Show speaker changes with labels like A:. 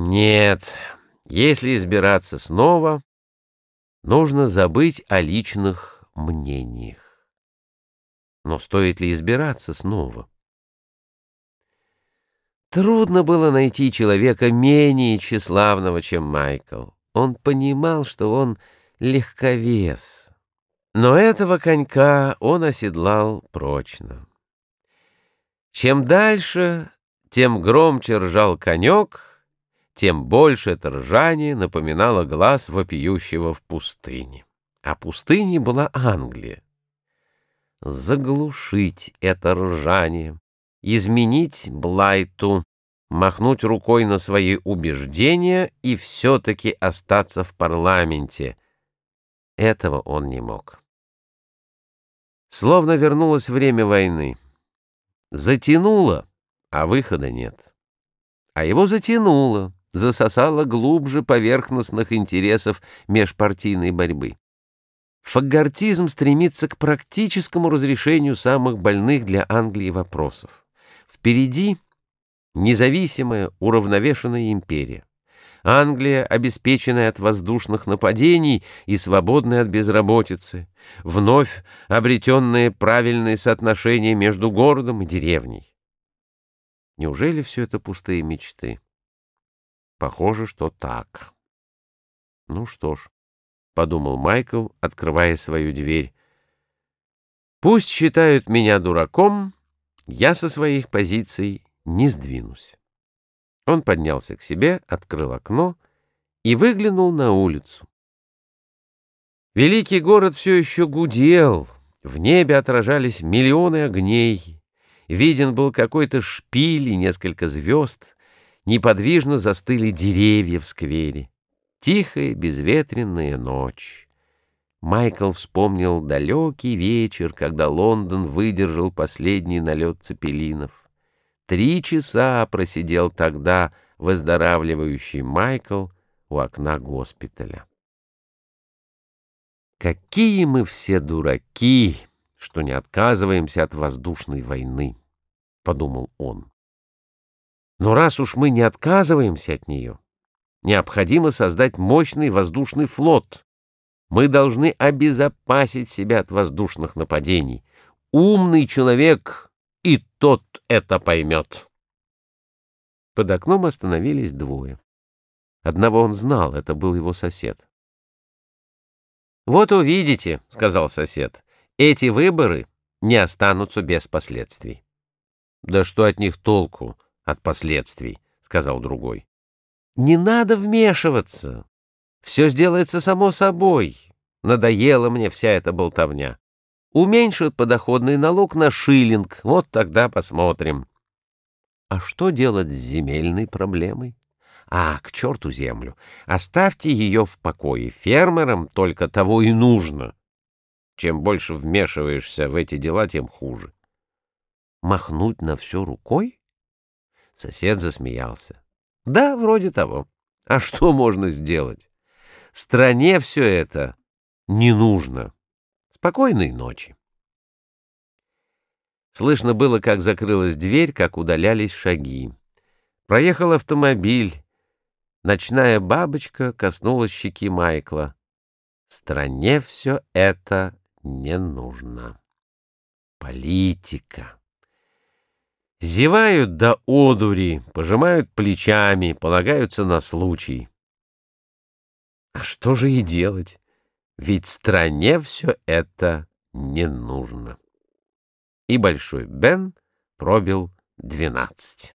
A: Нет, если избираться снова, нужно забыть о личных мнениях. Но стоит ли избираться снова? Трудно было найти человека менее тщеславного, чем Майкл. Он понимал, что он легковес. Но этого конька он оседлал прочно. Чем дальше, тем громче ржал конек, тем больше это ржание напоминало глаз вопиющего в пустыне. А пустыней была Англия. Заглушить это ржание, изменить Блайту, махнуть рукой на свои убеждения и все-таки остаться в парламенте. Этого он не мог. Словно вернулось время войны. Затянуло, а выхода нет. А его затянуло, засосало глубже поверхностных интересов межпартийной борьбы. Фагортизм стремится к практическому разрешению самых больных для Англии вопросов. Впереди независимая, уравновешенная империя. Англия, обеспеченная от воздушных нападений и свободная от безработицы, вновь обретенное правильное соотношение между городом и деревней. Неужели все это пустые мечты? Похоже, что так. Ну что ж, — подумал Майкл, открывая свою дверь. Пусть считают меня дураком, я со своих позиций не сдвинусь. Он поднялся к себе, открыл окно и выглянул на улицу. Великий город все еще гудел, в небе отражались миллионы огней, виден был какой-то шпиль и несколько звезд, неподвижно застыли деревья в сквере. Тихая, безветренная ночь. Майкл вспомнил далекий вечер, когда Лондон выдержал последний налет цепелинов. Три часа просидел тогда выздоравливающий Майкл у окна госпиталя. Какие мы все дураки, что не отказываемся от воздушной войны, — подумал он. Но раз уж мы не отказываемся от нее, необходимо создать мощный воздушный флот. Мы должны обезопасить себя от воздушных нападений. Умный человек и тот это поймет. Под окном остановились двое. Одного он знал, это был его сосед. «Вот увидите», — сказал сосед, — «эти выборы не останутся без последствий». «Да что от них толку, от последствий?» — сказал другой. «Не надо вмешиваться. Все сделается само собой. Надоела мне вся эта болтовня. Уменьшат подоходный налог на шиллинг. Вот тогда посмотрим. А что делать с земельной проблемой? А, к черту землю. Оставьте ее в покое. Фермерам только того и нужно. Чем больше вмешиваешься в эти дела, тем хуже. Махнуть на все рукой? Сосед засмеялся. Да, вроде того. А что можно сделать? Стране все это не нужно. Спокойной ночи. Слышно было, как закрылась дверь, как удалялись шаги. Проехал автомобиль. Ночная бабочка коснулась щеки Майкла. Стране все это не нужно. Политика. Зевают до одури, пожимают плечами, полагаются на случай. А что же и делать? ведь стране все это не нужно. И Большой Бен пробил двенадцать.